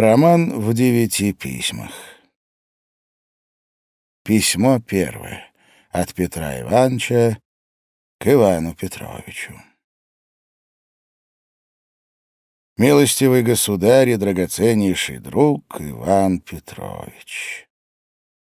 Роман в девяти письмах. Письмо первое от Петра Ивановича к Ивану Петровичу. Милостивый государь и драгоценнейший друг Иван Петрович.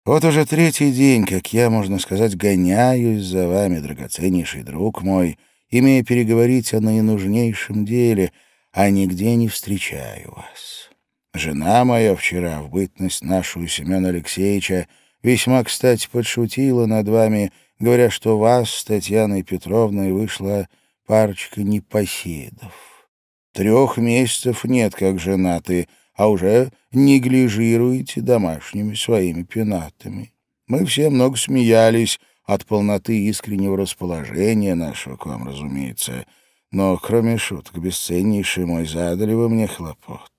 Вот уже третий день, как я, можно сказать, гоняюсь за вами, драгоценнейший друг мой, имея переговорить о наинужнейшем деле, а нигде не встречаю вас. Жена моя вчера, в бытность нашу Семена Алексеевича, весьма, кстати, подшутила над вами, говоря, что вас с Татьяной Петровной вышла парочка непоседов. Трех месяцев нет, как женаты, а уже неглижируете домашними своими пенатами. Мы все много смеялись от полноты искреннего расположения нашего к вам, разумеется, но, кроме шуток, бесценнейший мой, задали вы мне хлопот.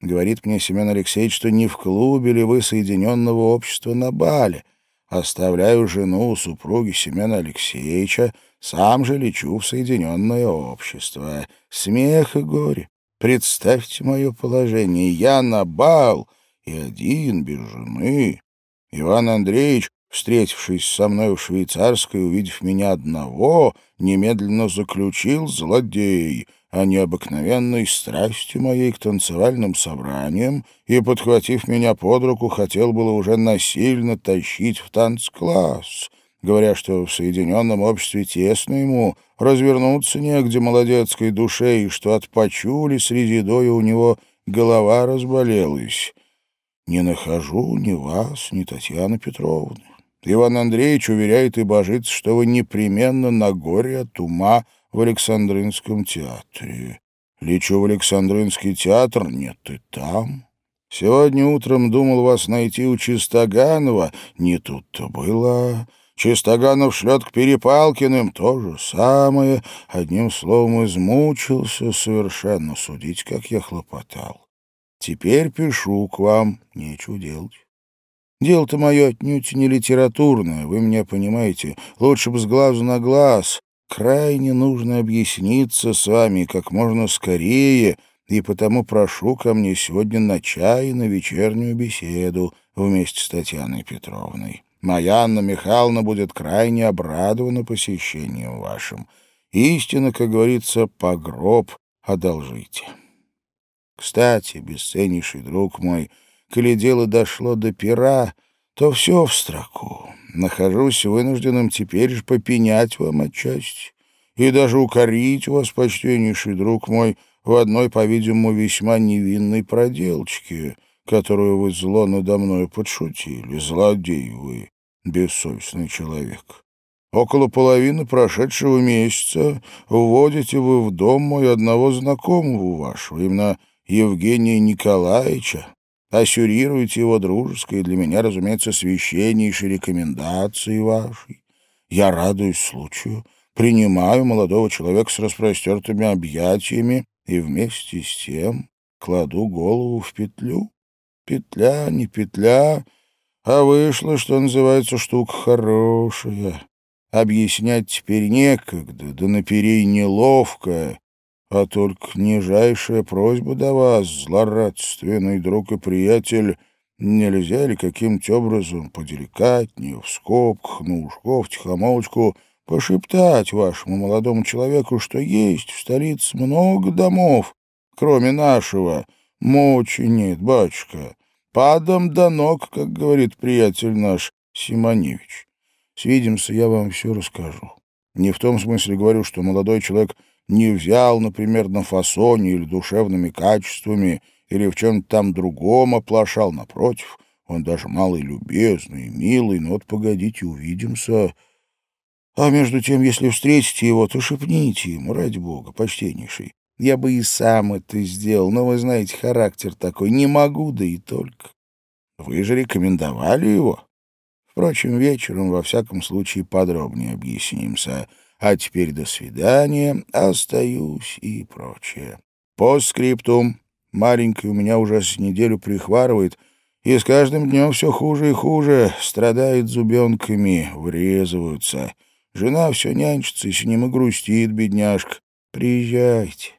Говорит мне Семен Алексеевич, что не в клубе ли вы Соединенного общества на бале. Оставляю жену у супруги Семена Алексеевича, сам же лечу в Соединенное общество. Смех и горе. Представьте мое положение. Я на бал и один, без жены. Иван Андреевич, встретившись со мной в швейцарской, увидев меня одного, немедленно заключил «Злодей» о необыкновенной страсти моей к танцевальным собраниям и, подхватив меня под руку, хотел было уже насильно тащить в танцкласс, говоря, что в Соединенном обществе тесно ему, развернуться негде молодецкой душе, и что от почули с резидою у него голова разболелась. Не нахожу ни вас, ни Татьяны Петровны. Иван Андреевич уверяет и божится, что вы непременно на горе от ума в Александринском театре. Лечу в Александринский театр, нет, и там. Сегодня утром думал вас найти у Чистоганова, не тут-то было. Чистоганов шлет к Перепалкиным, то же самое. Одним словом, измучился совершенно судить, как я хлопотал. Теперь пишу к вам, нечего делать. Дело-то мое отнюдь не литературное, вы меня понимаете. Лучше бы с глазу на глаз. Крайне нужно объясниться с вами как можно скорее, и потому прошу ко мне сегодня на чай и на вечернюю беседу вместе с Татьяной Петровной. Моя Анна Михайловна будет крайне обрадована посещением вашим. Истинно, как говорится, погроб одолжите. Кстати, бесценнейший друг мой, коли дело дошло до пера, то все в строку нахожусь вынужденным теперь же попенять вам отчасти и даже укорить вас, почтеннейший друг мой, в одной, по-видимому, весьма невинной проделочке, которую вы зло надо мной подшутили. Злодей вы, бессовестный человек. Около половины прошедшего месяца вводите вы в дом мой одного знакомого вашего, именно Евгения Николаевича, ассюрируете его дружеской для меня, разумеется, священнейшей рекомендации вашей. Я радуюсь случаю, принимаю молодого человека с распростертыми объятиями и вместе с тем кладу голову в петлю. Петля, не петля, а вышло, что называется, штука хорошая. Объяснять теперь некогда, да наперей неловко, а только нижайшая просьба до вас, злорадственный друг и приятель, нельзя ли каким-то образом поделикатнее, в скобках, на ушко, в тихомолочку, пошептать вашему молодому человеку, что есть в столице много домов, кроме нашего. Мочи нет, батюшка. Падом до ног, как говорит приятель наш Симоневич. Свидимся, я вам все расскажу. Не в том смысле говорю, что молодой человек не взял, например, на фасоне или душевными качествами, или в чем-то там другом оплошал, напротив, он даже малый любезный, милый, но вот погодите, увидимся. А между тем, если встретите его, то шепните ему, ради бога, почтеннейший. Я бы и сам это сделал, но вы знаете, характер такой, не могу, да и только. Вы же рекомендовали его. Впрочем, вечером, во всяком случае, подробнее объяснимся а теперь до свидания, остаюсь и прочее. По скриптум. Маленький у меня уже с неделю прихварывает, и с каждым днем все хуже и хуже, страдает зубенками, врезываются. Жена все нянчится и с ним и грустит, бедняжка. Приезжайте.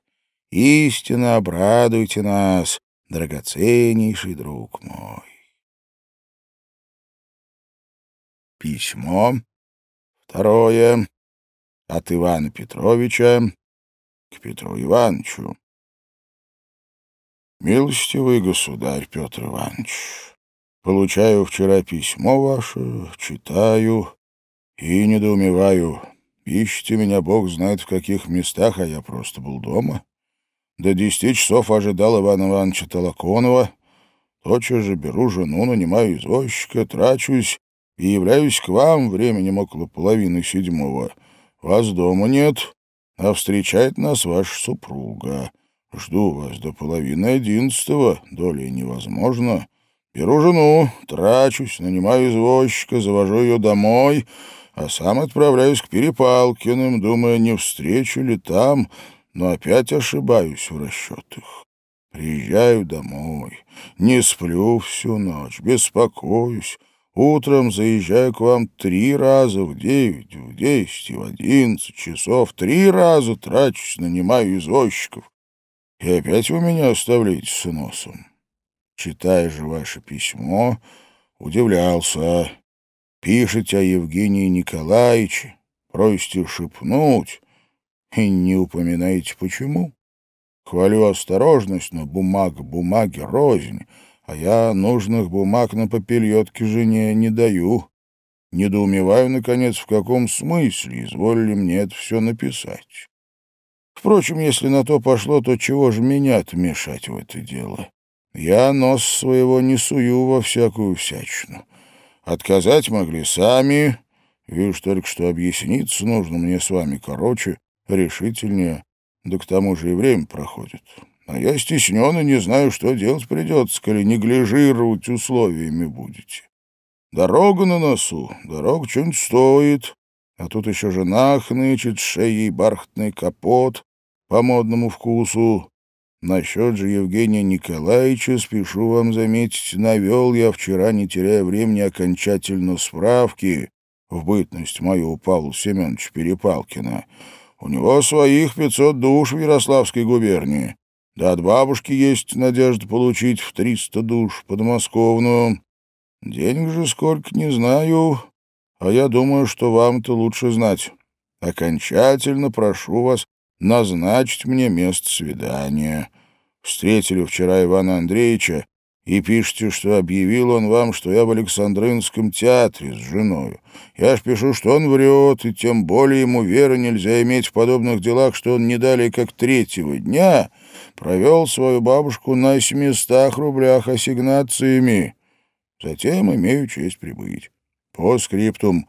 Истинно обрадуйте нас. драгоценнейший друг мой. Письмо второе от Ивана Петровича к Петру Ивановичу. Милостивый государь Петр Иванович, получаю вчера письмо ваше, читаю и недоумеваю. Ищите меня, Бог знает в каких местах, а я просто был дома. До десяти часов ожидал Ивана Ивановича Толоконова. Тотчас же беру жену, нанимаю извозчика, трачусь и являюсь к вам временем около половины седьмого. Вас дома нет, а встречает нас ваша супруга. Жду вас до половины одиннадцатого, долей невозможно. Беру жену, трачусь, нанимаю извозчика, завожу ее домой, а сам отправляюсь к Перепалкиным, думая, не встречу ли там, но опять ошибаюсь в расчетах. Приезжаю домой, не сплю всю ночь, беспокоюсь, Утром заезжаю к вам три раза в девять, в десять в одиннадцать часов. Три раза трачусь, нанимаю извозчиков. И опять вы меня оставляете с носом. Читая же ваше письмо, удивлялся. Пишете о Евгении Николаевиче, просите шепнуть и не упоминаете почему. Хвалю осторожность, но бумага бумаги рознь а я нужных бумаг на попельотке жене не даю. Недоумеваю, наконец, в каком смысле изволили мне это все написать. Впрочем, если на то пошло, то чего же меня-то мешать в это дело? Я нос своего не сую во всякую всячину. Отказать могли сами. Вижу только, что объясниться нужно мне с вами короче, решительнее, да к тому же и время проходит. А я стеснен и не знаю, что делать придется, коли неглижировать условиями будете. Дорога на носу, дорога что-нибудь стоит, а тут еще жена хнычет, шеей бархатный капот по модному вкусу. Насчет же Евгения Николаевича, спешу вам заметить, навел я вчера, не теряя времени, окончательно справки в бытность мою Павла Семеновича Перепалкина. У него своих пятьсот душ в Ярославской губернии. Да от бабушки есть надежда получить в триста душ подмосковную. Денег же сколько, не знаю, а я думаю, что вам-то лучше знать. Окончательно прошу вас назначить мне место свидания. Встретили вчера Ивана Андреевича, и пишете, что объявил он вам, что я в Александринском театре с женой. Я ж пишу, что он врет, и тем более ему веры нельзя иметь в подобных делах, что он не далее как третьего дня провел свою бабушку на семистах рублях ассигнациями. Затем имею честь прибыть. По скриптум.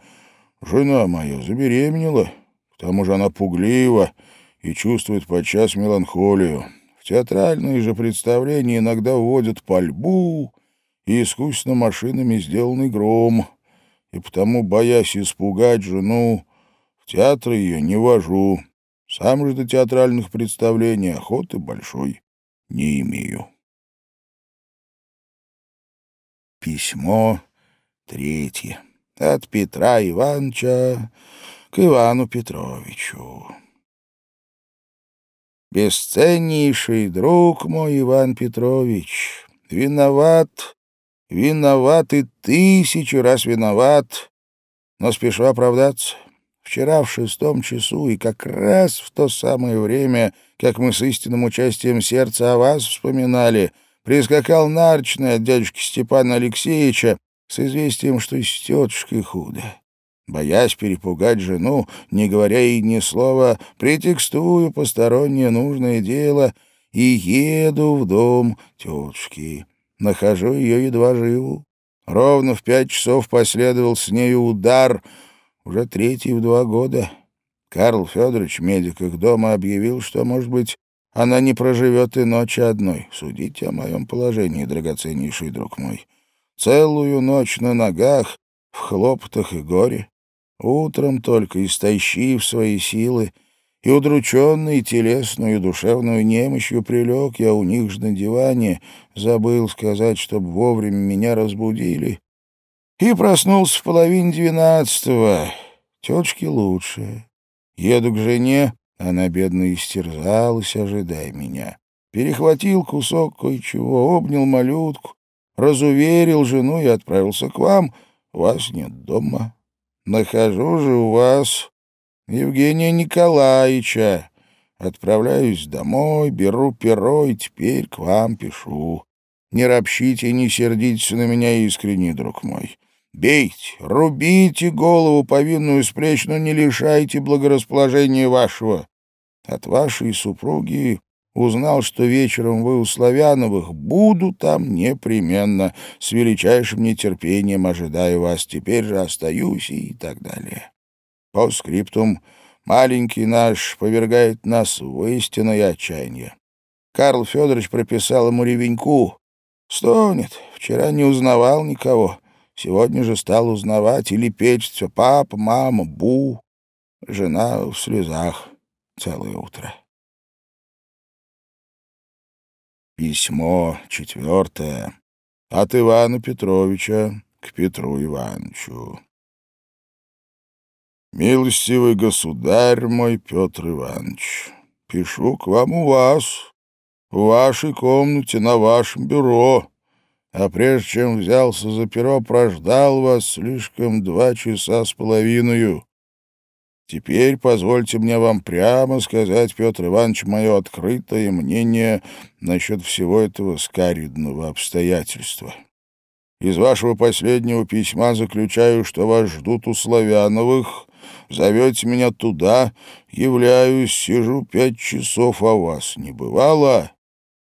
Жена моя забеременела, к тому же она пуглива и чувствует подчас меланхолию. В театральные же представления иногда вводят пальбу и искусственно машинами сделанный гром, и потому, боясь испугать жену, в театр ее не вожу. Сам же до театральных представлений охоты большой не имею. Письмо третье от Петра Ивановича к Ивану Петровичу. Бесценнейший друг мой Иван Петрович, виноват, виноват и тысячу раз виноват, но спешу оправдаться. Вчера в шестом часу и как раз в то самое время, как мы с истинным участием сердца о вас вспоминали, прискакал нарчный от дядюшки Степана Алексеевича с известием, что с тетушкой худо. Боясь перепугать жену, не говоря ей ни слова, претекстую постороннее нужное дело и еду в дом тетушки. Нахожу ее едва живу. Ровно в пять часов последовал с нею удар — уже третий в два года. Карл Федорович, медик их дома, объявил, что, может быть, она не проживет и ночи одной. Судите о моем положении, драгоценнейший друг мой. Целую ночь на ногах, в хлопотах и горе. Утром только, истощив свои силы, и удрученный телесную и душевную немощью прилег я у них же на диване, забыл сказать, чтобы вовремя меня разбудили, и проснулся в половине двенадцатого. Тетушке лучше. Еду к жене, она, бедно, истерзалась, ожидая меня. перехватил кусок кое-чего, обнял малютку, разуверил жену и отправился к вам. Вас нет дома. Нахожу же у вас Евгения Николаевича. Отправляюсь домой, беру перо и теперь к вам пишу. Не ропщите не сердитесь на меня искренне, друг мой. Бейте, рубите голову повинную с плеч, но не лишайте благорасположения вашего. От вашей супруги узнал, что вечером вы у Славяновых, буду там непременно, с величайшим нетерпением ожидаю вас, теперь же остаюсь и так далее. По скриптум маленький наш повергает нас в истинное отчаяние. Карл Федорович прописал ему ревеньку. Стонет, вчера не узнавал никого, сегодня же стал узнавать или печь все папа, мама, бу. Жена в слезах целое утро. Письмо четвертое от Ивана Петровича к Петру Ивановичу. «Милостивый государь мой Петр Иванович, пишу к вам у вас, в вашей комнате, на вашем бюро, а прежде чем взялся за перо, прождал вас слишком два часа с половиной. Теперь позвольте мне вам прямо сказать, Петр Иванович, мое открытое мнение насчет всего этого скаридного обстоятельства. Из вашего последнего письма заключаю, что вас ждут у Славяновых, зовете меня туда, являюсь, сижу пять часов, а вас не бывало.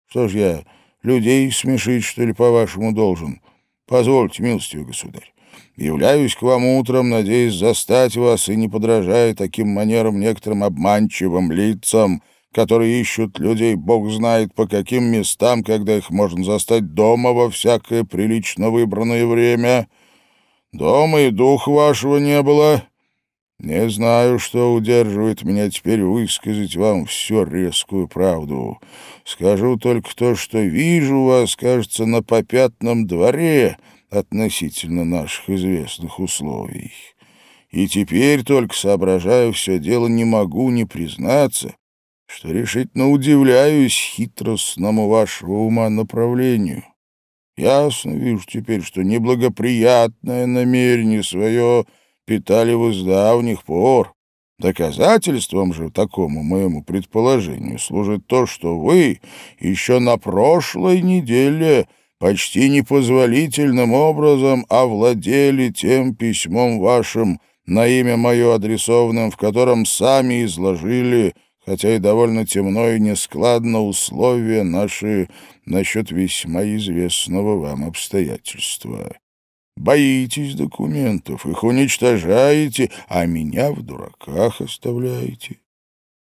Что ж я, людей смешить, что ли, по-вашему, должен? Позвольте, милостивый государь. Являюсь к вам утром, надеясь застать вас и не подражая таким манерам некоторым обманчивым лицам, которые ищут людей, бог знает по каким местам, когда их можно застать дома во всякое прилично выбранное время. Дома и дух вашего не было. Не знаю, что удерживает меня теперь высказать вам всю резкую правду. Скажу только то, что вижу вас, кажется, на попятном дворе — относительно наших известных условий. И теперь только соображаю все дело, не могу не признаться, что решительно удивляюсь хитростному вашего ума направлению. Ясно вижу теперь, что неблагоприятное намерение свое питали вы с давних пор. Доказательством же такому моему предположению служит то, что вы еще на прошлой неделе почти непозволительным образом овладели тем письмом вашим на имя мое адресованным, в котором сами изложили, хотя и довольно темно и нескладно, условия наши насчет весьма известного вам обстоятельства. Боитесь документов, их уничтожаете, а меня в дураках оставляете.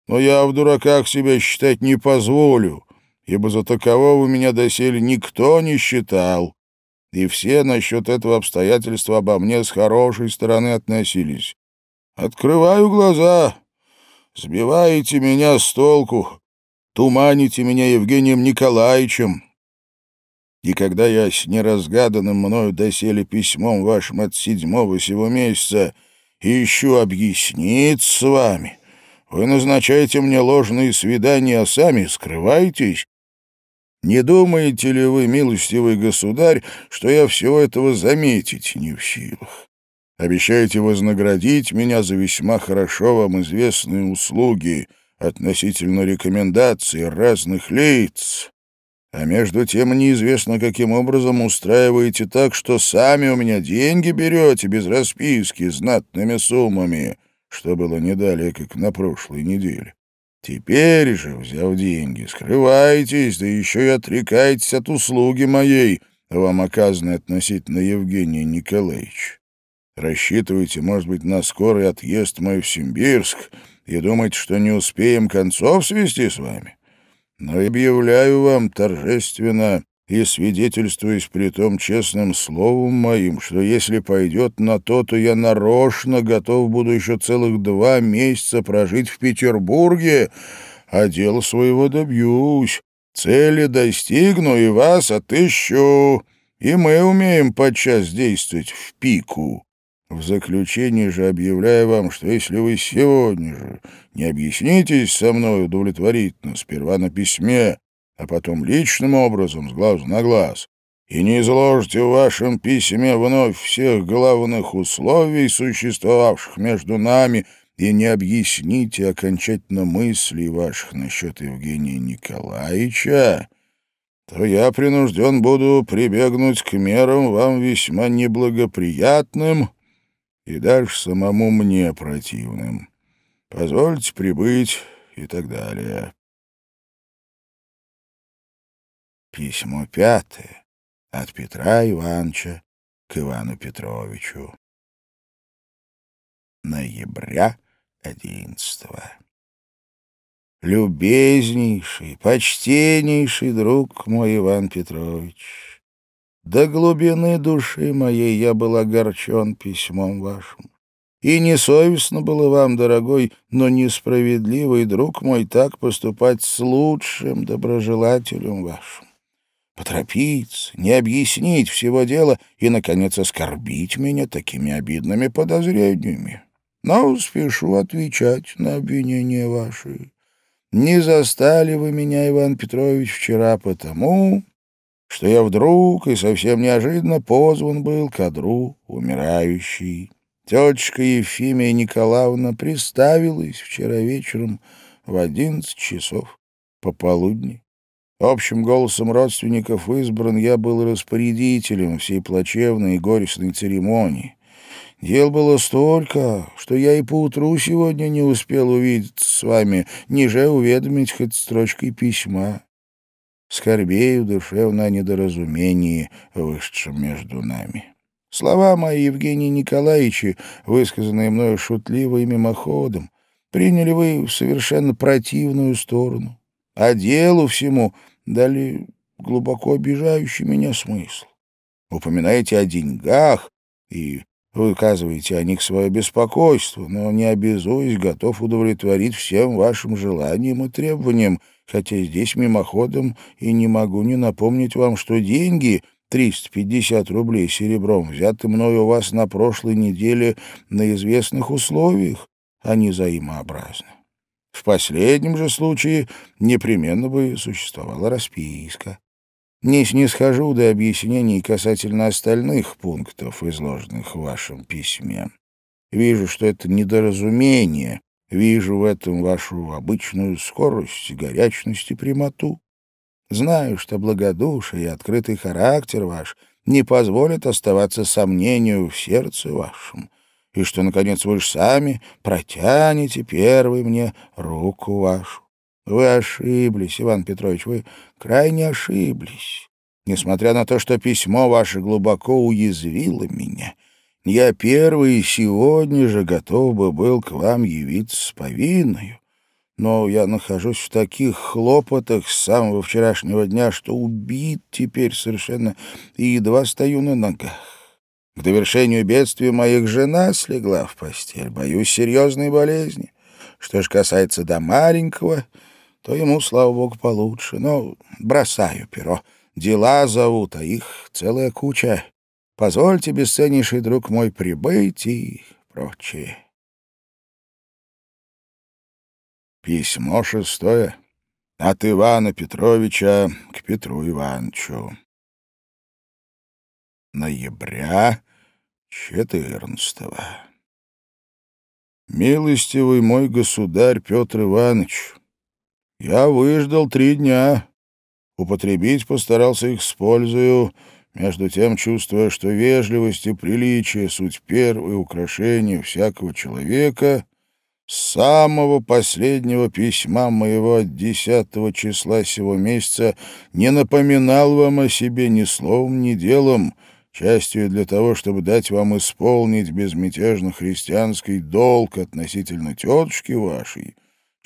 Но я в дураках себя считать не позволю, ибо за такового меня доселе никто не считал, и все насчет этого обстоятельства обо мне с хорошей стороны относились. Открываю глаза, сбиваете меня с толку, туманите меня Евгением Николаевичем. И когда я с неразгаданным мною доселе письмом вашим от седьмого сего месяца ищу объяснить с вами, вы назначаете мне ложные свидания, а сами скрываетесь, не думаете ли вы, милостивый государь, что я всего этого заметить не в силах? Обещаете вознаградить меня за весьма хорошо вам известные услуги относительно рекомендаций разных лиц, а между тем неизвестно, каким образом устраиваете так, что сами у меня деньги берете без расписки знатными суммами, что было не далее, как на прошлой неделе. Теперь же, взяв деньги, скрываетесь, да еще и отрекаетесь от услуги моей, вам оказанной относительно Евгения Николаевича. Рассчитываете, может быть, на скорый отъезд мой в Симбирск и думаете, что не успеем концов свести с вами? Но объявляю вам торжественно и свидетельствуюсь при том честным словом моим, что если пойдет на то, то я нарочно готов буду еще целых два месяца прожить в Петербурге, а дело своего добьюсь, цели достигну и вас отыщу, и мы умеем подчас действовать в пику. В заключение же объявляю вам, что если вы сегодня же не объяснитесь со мной удовлетворительно, сперва на письме, а потом личным образом, с глазу на глаз, и не изложите в вашем письме вновь всех главных условий, существовавших между нами, и не объясните окончательно мыслей ваших насчет Евгения Николаевича, то я принужден буду прибегнуть к мерам вам весьма неблагоприятным и даже самому мне противным. Позвольте прибыть и так далее. Письмо пятое от Петра Ивановича к Ивану Петровичу. Ноября одиннадцатого. Любезнейший, почтеннейший друг мой Иван Петрович, до глубины души моей я был огорчен письмом вашим. И несовестно было вам, дорогой, но несправедливый друг мой, так поступать с лучшим доброжелателем вашим поторопиться, не объяснить всего дела и, наконец, оскорбить меня такими обидными подозрениями. Но спешу отвечать на обвинения ваши. Не застали вы меня, Иван Петрович, вчера потому, что я вдруг и совсем неожиданно позван был к одру умирающий. Тетушка Ефимия Николаевна приставилась вчера вечером в одиннадцать часов пополудни. Общим голосом родственников избран я был распорядителем всей плачевной и горестной церемонии. Дел было столько, что я и поутру сегодня не успел увидеться с вами, ниже уведомить хоть строчкой письма. Скорбею душевно о недоразумении, вышедшем между нами. Слова мои, Евгений Николаевича, высказанные мною шутливо и мимоходом, приняли вы в совершенно противную сторону. А делу всему дали глубоко обижающий меня смысл. Упоминаете о деньгах и выказываете о них свое беспокойство, но не обязуюсь, готов удовлетворить всем вашим желаниям и требованиям, хотя здесь мимоходом и не могу не напомнить вам, что деньги, 350 рублей серебром, взяты мною у вас на прошлой неделе на известных условиях, а не взаимообразны. В последнем же случае непременно бы существовала расписка. Не снисхожу до объяснений касательно остальных пунктов, изложенных в вашем письме. Вижу, что это недоразумение, вижу в этом вашу обычную скорость, горячность и прямоту. Знаю, что благодушие и открытый характер ваш не позволят оставаться сомнению в сердце вашем, и что, наконец, вы же сами протянете первый мне руку вашу. Вы ошиблись, Иван Петрович, вы крайне ошиблись. Несмотря на то, что письмо ваше глубоко уязвило меня, я первый сегодня же готов бы был к вам явиться с повинною. Но я нахожусь в таких хлопотах с самого вчерашнего дня, что убит теперь совершенно и едва стою на ногах. К довершению бедствия моих жена слегла в постель. Боюсь серьезной болезни. Что ж касается до маленького, то ему, слава богу, получше. Но бросаю перо. Дела зовут, а их целая куча. Позвольте, бесценнейший друг мой, прибыть и прочее. Письмо шестое от Ивана Петровича к Петру Ивановичу. Ноября четырнадцатого. Милостивый мой государь Петр Иванович, я выждал три дня. Употребить постарался их с пользою, между тем чувствуя, что вежливость и приличие — суть первые украшения всякого человека, с самого последнего письма моего от десятого числа сего месяца не напоминал вам о себе ни словом, ни делом — частью для того, чтобы дать вам исполнить безмятежно христианский долг относительно тетушки вашей,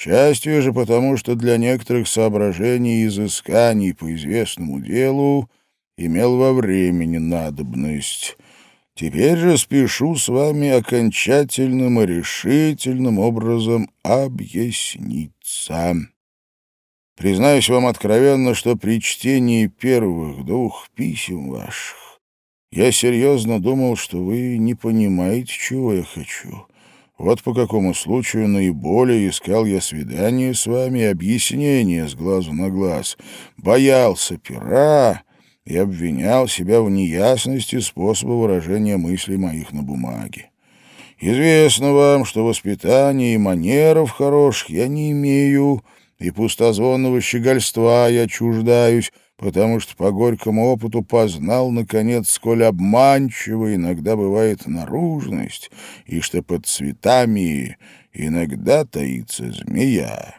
частью же потому, что для некоторых соображений и изысканий по известному делу имел во времени надобность. Теперь же спешу с вами окончательным и решительным образом объясниться. Признаюсь вам откровенно, что при чтении первых двух писем ваших я серьезно думал, что вы не понимаете, чего я хочу. Вот по какому случаю наиболее искал я свидание с вами и объяснение с глазу на глаз. Боялся пера и обвинял себя в неясности способа выражения мыслей моих на бумаге. Известно вам, что воспитания и манеров хороших я не имею, и пустозвонного щегольства я чуждаюсь, потому что по горькому опыту познал, наконец, сколь обманчива иногда бывает наружность, и что под цветами иногда таится змея.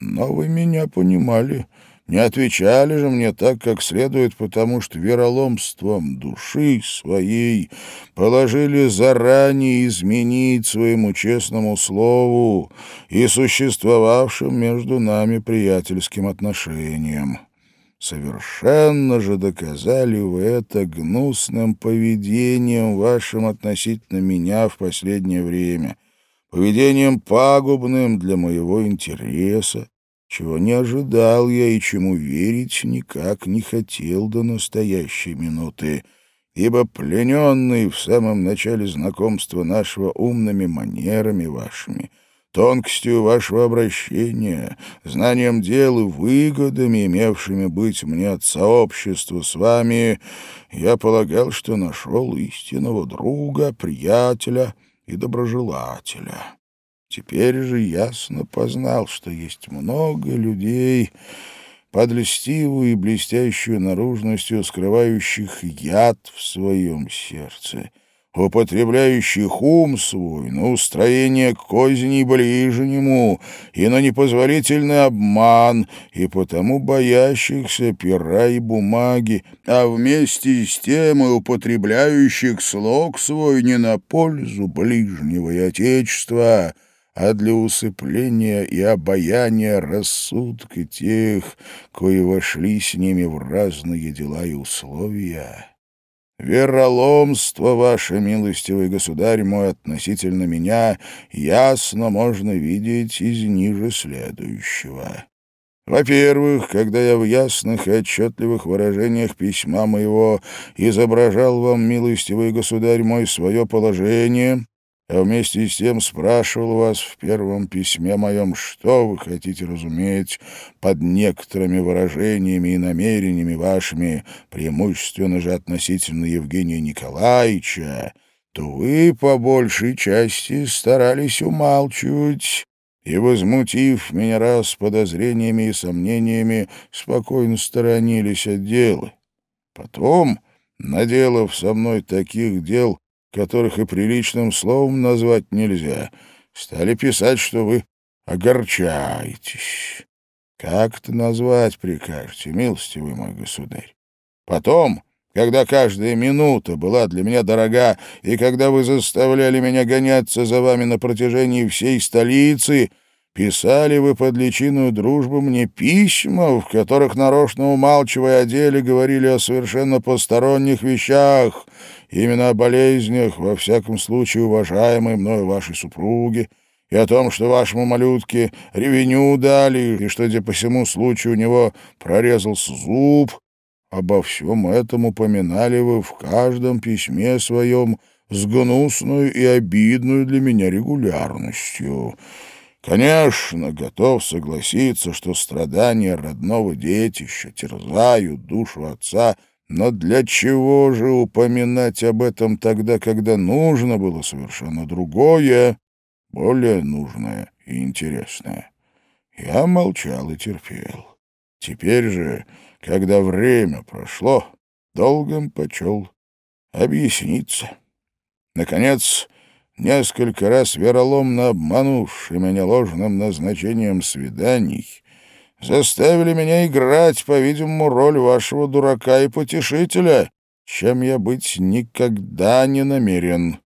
Но вы меня понимали, не отвечали же мне так, как следует, потому что вероломством души своей положили заранее изменить своему честному слову и существовавшим между нами приятельским отношениям. Совершенно же доказали вы это гнусным поведением вашим относительно меня в последнее время, поведением пагубным для моего интереса, чего не ожидал я и чему верить никак не хотел до настоящей минуты, ибо плененный в самом начале знакомства нашего умными манерами вашими — тонкостью вашего обращения, знанием дел и выгодами, имевшими быть мне от сообщества с вами, я полагал, что нашел истинного друга, приятеля и доброжелателя. Теперь же ясно познал, что есть много людей, под льстивую и блестящую наружностью скрывающих яд в своем сердце — употребляющих ум свой на устроение козней ближнему и на непозволительный обман, и потому боящихся пера и бумаги, а вместе с тем и употребляющих слог свой не на пользу ближнего и отечества, а для усыпления и обаяния рассудка тех, кои вошли с ними в разные дела и условия. Вероломство, ваше милостивый государь мой, относительно меня, ясно можно видеть из ниже следующего. Во-первых, когда я в ясных и отчетливых выражениях письма моего изображал вам, милостивый государь мой, свое положение, а вместе с тем спрашивал вас в первом письме моем, что вы хотите разуметь под некоторыми выражениями и намерениями вашими, преимущественно же относительно Евгения Николаевича, то вы по большей части старались умалчивать и, возмутив меня раз подозрениями и сомнениями, спокойно сторонились от дела. Потом, наделав со мной таких дел, которых и приличным словом назвать нельзя, стали писать, что вы огорчаетесь. Как это назвать прикажете, милостивый мой государь? Потом, когда каждая минута была для меня дорога, и когда вы заставляли меня гоняться за вами на протяжении всей столицы, писали вы под личиную дружбы мне письма, в которых, нарочно умалчивая о деле, говорили о совершенно посторонних вещах, именно о болезнях, во всяком случае, уважаемой мною вашей супруги, и о том, что вашему малютке ревеню дали, и что где по всему случаю у него прорезался зуб. Обо всем этом упоминали вы в каждом письме своем с гнусной и обидной для меня регулярностью. Конечно, готов согласиться, что страдания родного детища терзают душу отца — но для чего же упоминать об этом тогда, когда нужно было совершенно другое, более нужное и интересное? Я молчал и терпел. Теперь же, когда время прошло, долгом почел объясниться. Наконец, несколько раз вероломно обманувший меня ложным назначением свиданий, заставили меня играть, по-видимому, роль вашего дурака и потешителя, чем я быть никогда не намерен.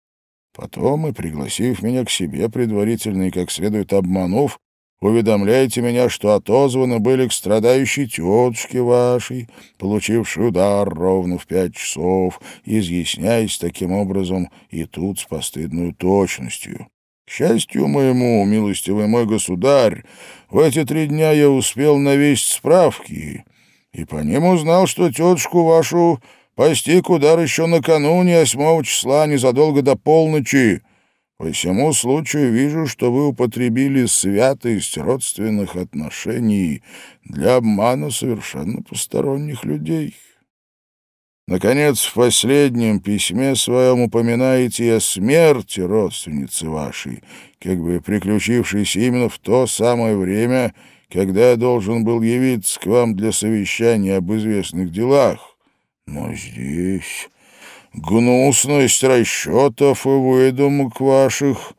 Потом, и пригласив меня к себе предварительно и как следует обманув, уведомляете меня, что отозваны были к страдающей тетушке вашей, получившей удар ровно в пять часов, изъясняясь таким образом и тут с постыдной точностью. К счастью моему, милостивый мой государь, в эти три дня я успел навесить справки, и по ним узнал, что тетушку вашу постиг удар еще накануне, 8 числа, незадолго до полночи. По всему случаю вижу, что вы употребили святость родственных отношений для обмана совершенно посторонних людей. Наконец, в последнем письме своем упоминаете о смерти родственницы вашей, как бы приключившейся именно в то самое время, когда я должен был явиться к вам для совещания об известных делах. Но здесь гнусность расчетов и выдумок ваших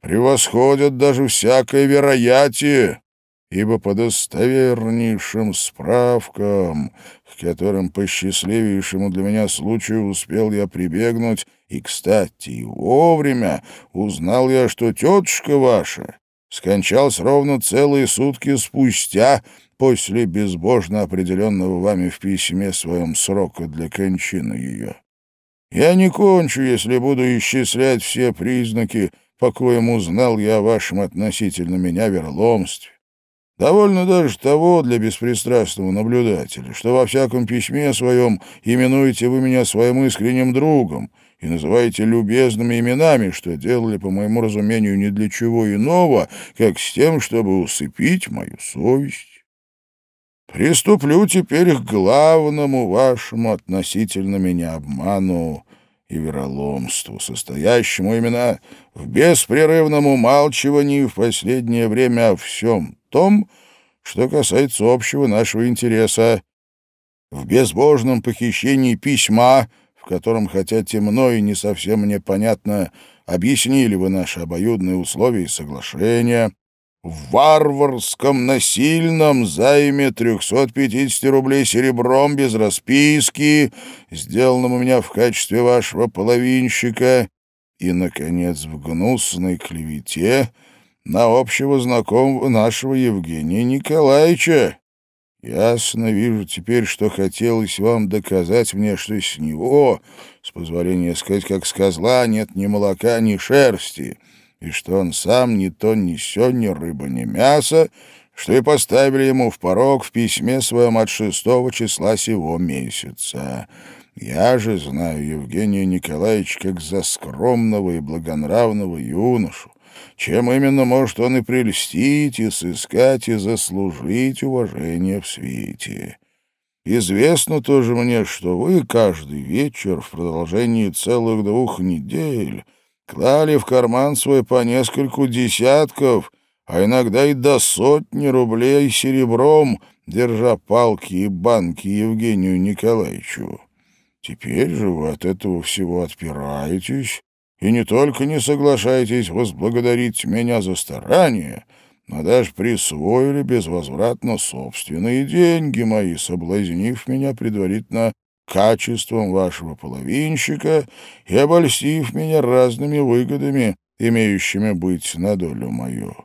превосходят даже всякое вероятие, ибо по достовернейшим справкам, которым по счастливейшему для меня случаю успел я прибегнуть, и, кстати, вовремя узнал я, что тетушка ваша скончалась ровно целые сутки спустя после безбожно определенного вами в письме своем срока для кончины ее. Я не кончу, если буду исчислять все признаки, по коим узнал я о вашем относительно меня верломстве. Довольно даже того для беспристрастного наблюдателя, что во всяком письме своем именуете вы меня своим искренним другом и называете любезными именами, что делали, по моему разумению, не для чего иного, как с тем, чтобы усыпить мою совесть. Приступлю теперь к главному вашему относительно меня обману и вероломству, состоящему именно в беспрерывном умалчивании в последнее время о всем том, что касается общего нашего интереса, в безбожном похищении письма, в котором, хотя темно и не совсем мне понятно, объяснили вы наши обоюдные условия и соглашения, в варварском насильном займе 350 рублей серебром без расписки, сделанном у меня в качестве вашего половинщика, и, наконец, в гнусной клевете на общего знакомого нашего Евгения Николаевича. Ясно вижу теперь, что хотелось вам доказать мне, что с него, с позволения сказать, как с козла, нет ни молока, ни шерсти» и что он сам ни то ни сё, ни рыба, ни мясо, что и поставили ему в порог в письме своем от шестого числа сего месяца. Я же знаю Евгения Николаевича как за скромного и благонравного юношу, чем именно может он и прельстить, и сыскать, и заслужить уважение в свете. Известно тоже мне, что вы каждый вечер в продолжении целых двух недель клали в карман свой по нескольку десятков, а иногда и до сотни рублей серебром, держа палки и банки Евгению Николаевичу. Теперь же вы от этого всего отпираетесь и не только не соглашаетесь возблагодарить меня за старание, но даже присвоили безвозвратно собственные деньги мои, соблазнив меня предварительно качеством вашего половинщика и обольстив меня разными выгодами, имеющими быть на долю мою.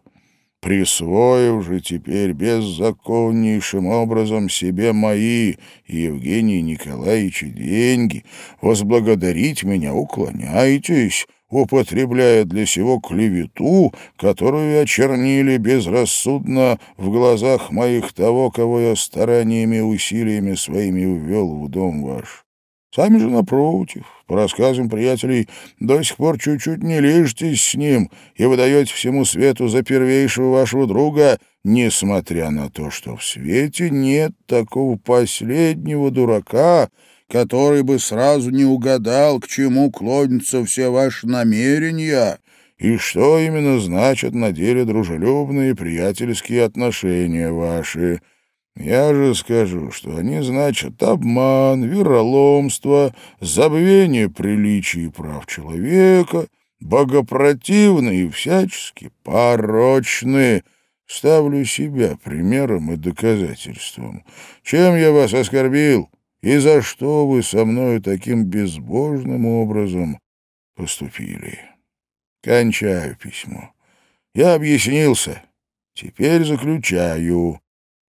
Присвоив же теперь беззаконнейшим образом себе мои, Евгений Николаевич, деньги, возблагодарить меня уклоняйтесь, употребляя для сего клевету, которую очернили безрассудно в глазах моих того, кого я стараниями и усилиями своими ввел в дом ваш. Сами же, напротив, по рассказам приятелей, до сих пор чуть-чуть не лижетесь с ним и выдаете всему свету за первейшего вашего друга, несмотря на то, что в свете нет такого последнего дурака, который бы сразу не угадал, к чему клонятся все ваши намерения и что именно значат на деле дружелюбные приятельские отношения ваши. Я же скажу, что они значат обман, вероломство, забвение приличий и прав человека, богопротивные и всячески порочные. Ставлю себя примером и доказательством. Чем я вас оскорбил? И за что вы со мною таким безбожным образом поступили? Кончаю письмо. Я объяснился. Теперь заключаю.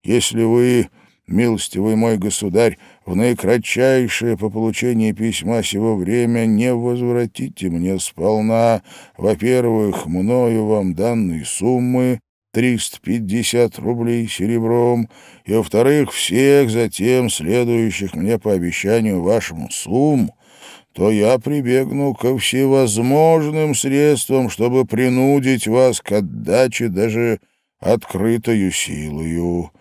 Если вы, милостивый мой государь, в наикратчайшее по получении письма сего время не возвратите мне сполна, во-первых, мною вам данные суммы, 350 рублей серебром, и, во-вторых, всех затем следующих мне по обещанию вашему сумм, то я прибегну ко всевозможным средствам, чтобы принудить вас к отдаче даже открытою силою.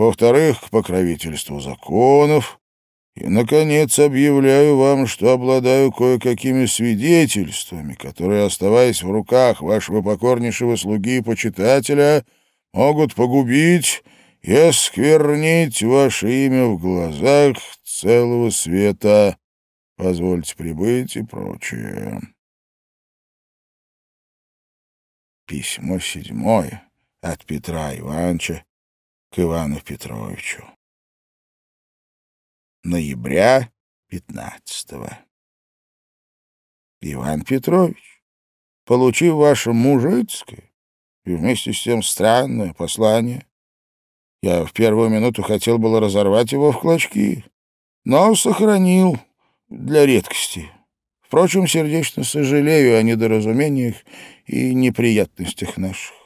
Во-вторых, к покровительству законов. И, наконец, объявляю вам, что обладаю кое-какими свидетельствами, которые, оставаясь в руках вашего покорнейшего слуги и почитателя, могут погубить и осквернить ваше имя в глазах целого света позвольте прибыть и прочее. Письмо седьмое от Петра Ивановича к Ивану Петровичу. Ноября пятнадцатого. Иван Петрович, получив ваше мужицкое и вместе с тем странное послание, я в первую минуту хотел было разорвать его в клочки, но сохранил для редкости. Впрочем, сердечно сожалею о недоразумениях и неприятностях наших.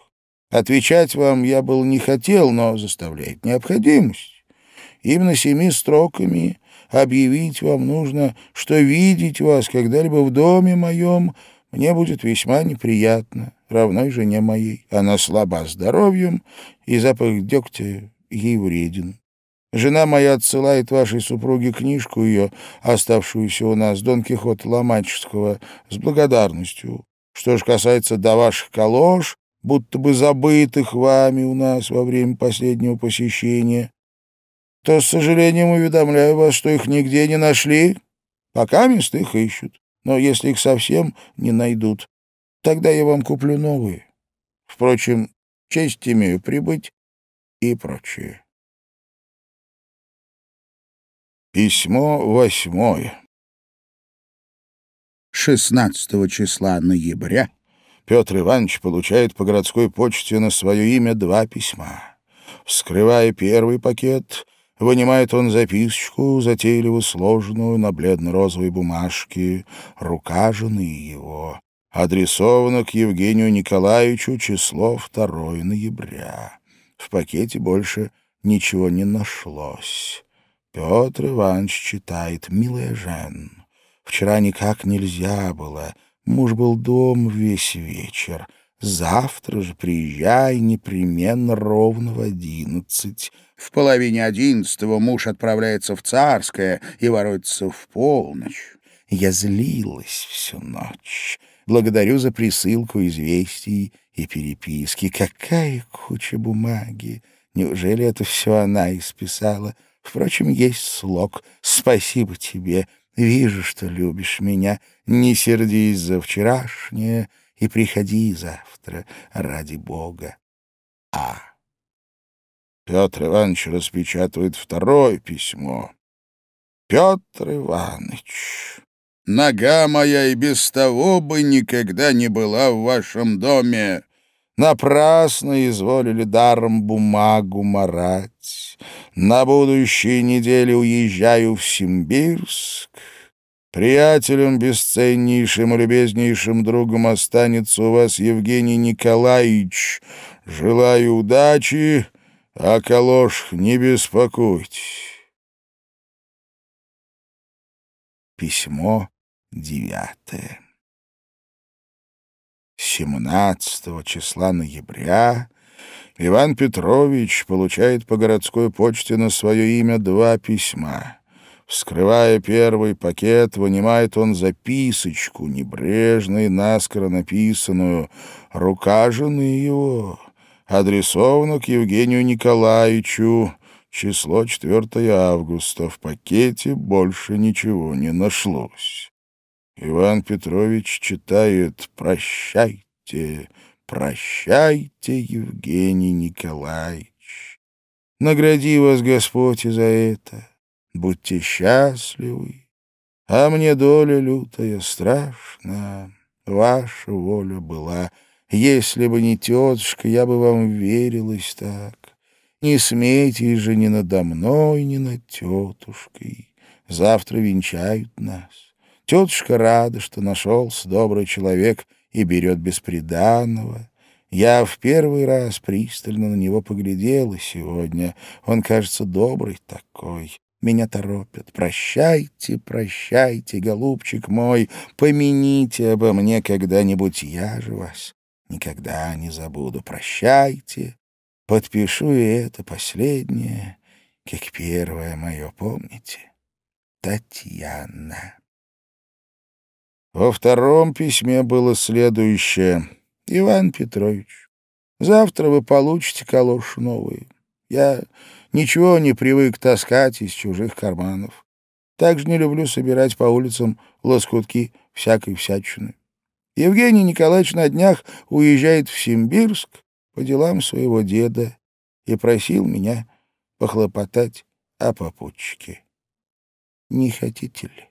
Отвечать вам я был не хотел, но заставляет необходимость. Именно семи строками объявить вам нужно, что видеть вас когда-либо в доме моем мне будет весьма неприятно, равной жене моей. Она слаба здоровьем, и запах дегтя ей вреден. Жена моя отсылает вашей супруге книжку ее, оставшуюся у нас, Дон Кихот Ломанческого, с благодарностью. Что ж касается до ваших калош, будто бы забытых вами у нас во время последнего посещения, то, с сожалением, уведомляю вас, что их нигде не нашли. Пока мест их ищут. Но если их совсем не найдут, тогда я вам куплю новые. Впрочем, честь имею прибыть и прочее. Письмо восьмое. 16 числа ноября Петр Иванович получает по городской почте на свое имя два письма. Вскрывая первый пакет, вынимает он записочку, затейливо сложенную на бледно-розовой бумажке, рука жены его. Адресовано к Евгению Николаевичу число 2 ноября. В пакете больше ничего не нашлось. Петр Иванович читает «Милая Жен». Вчера никак нельзя было. Муж был дом весь вечер. Завтра же приезжай непременно ровно в одиннадцать. В половине одиннадцатого муж отправляется в Царское и воротится в полночь. Я злилась всю ночь. Благодарю за присылку известий и переписки. Какая куча бумаги! Неужели это все она исписала? Впрочем, есть слог «Спасибо тебе, вижу, что любишь меня, не сердись за вчерашнее и приходи завтра ради Бога». А. Петр Иванович распечатывает второе письмо. «Петр Иванович, нога моя и без того бы никогда не была в вашем доме. Напрасно изволили даром бумагу марать. На будущей неделе уезжаю в Симбирск. Приятелем бесценнейшим и любезнейшим другом останется у вас Евгений Николаевич. Желаю удачи, а калош не беспокойтесь. Письмо девятое. 17 числа ноября Иван Петрович получает по городской почте на свое имя два письма. Вскрывая первый пакет, вынимает он записочку, небрежно и наскоро написанную, рука жены его, адресована к Евгению Николаевичу, число 4 августа. В пакете больше ничего не нашлось. Иван Петрович читает «Прощайте, прощайте, Евгений Николаевич. Награди вас Господь и за это. Будьте счастливы. А мне доля лютая страшна. Ваша воля была. Если бы не тетушка, я бы вам верилась так. Не смейтесь же ни надо мной, ни над тетушкой. Завтра венчают нас. Тетушка рада, что нашелся добрый человек и берет бесприданного. Я в первый раз пристально на него поглядела сегодня. Он, кажется, добрый такой. Меня торопят. Прощайте, прощайте, голубчик мой, помяните обо мне когда-нибудь, я же вас никогда не забуду. Прощайте, подпишу и это последнее, как первое мое, помните? Татьяна. Во втором письме было следующее. «Иван Петрович, завтра вы получите калоши новые. Я ничего не привык таскать из чужих карманов. Также не люблю собирать по улицам лоскутки всякой всячины. Евгений Николаевич на днях уезжает в Симбирск по делам своего деда и просил меня похлопотать о попутчике. Не хотите ли?